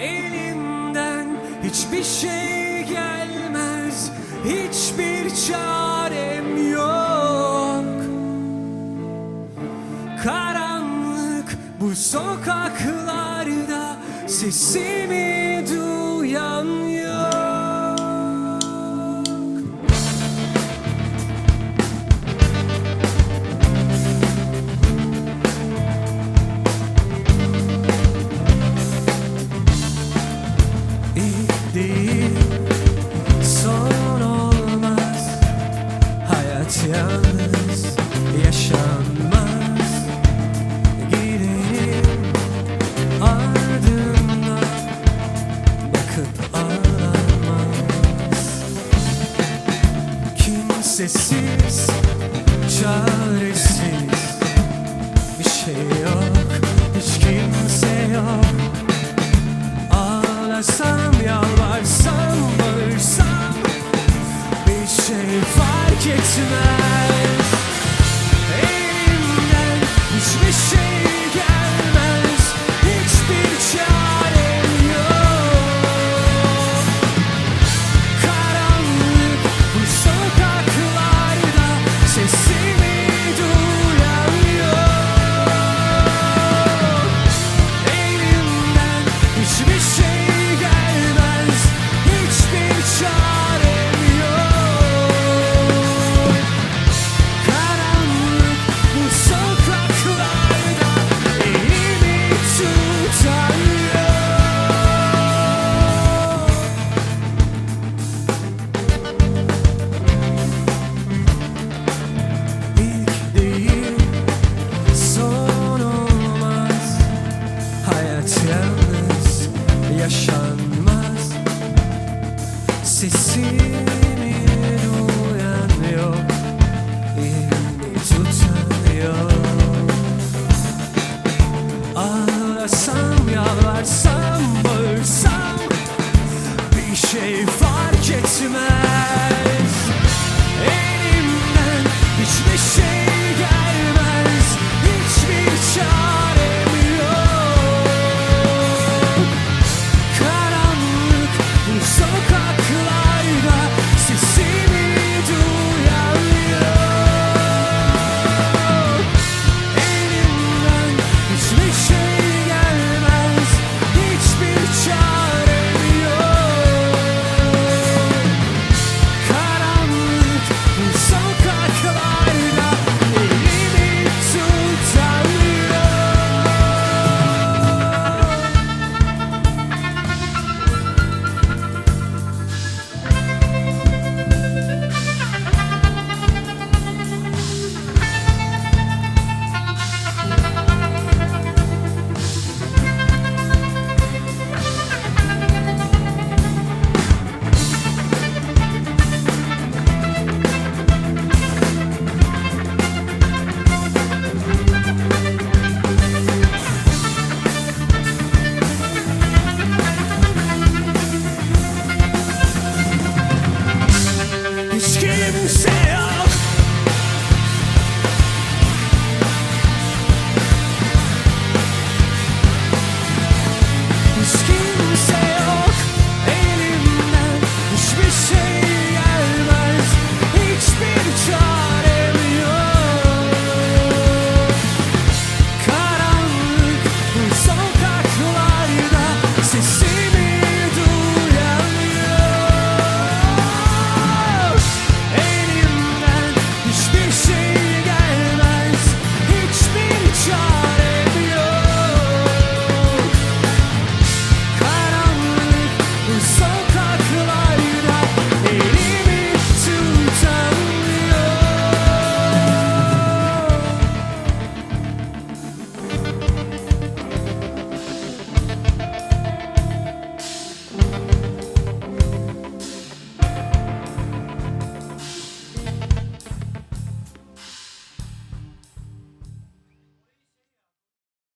Elimden hiçbir şey gelmez Hiçbir çarem yok. Karanlık bu sokaklarda Sesimi Sesimi duyan yok Elini tutan yok Ağlasam yalvarsam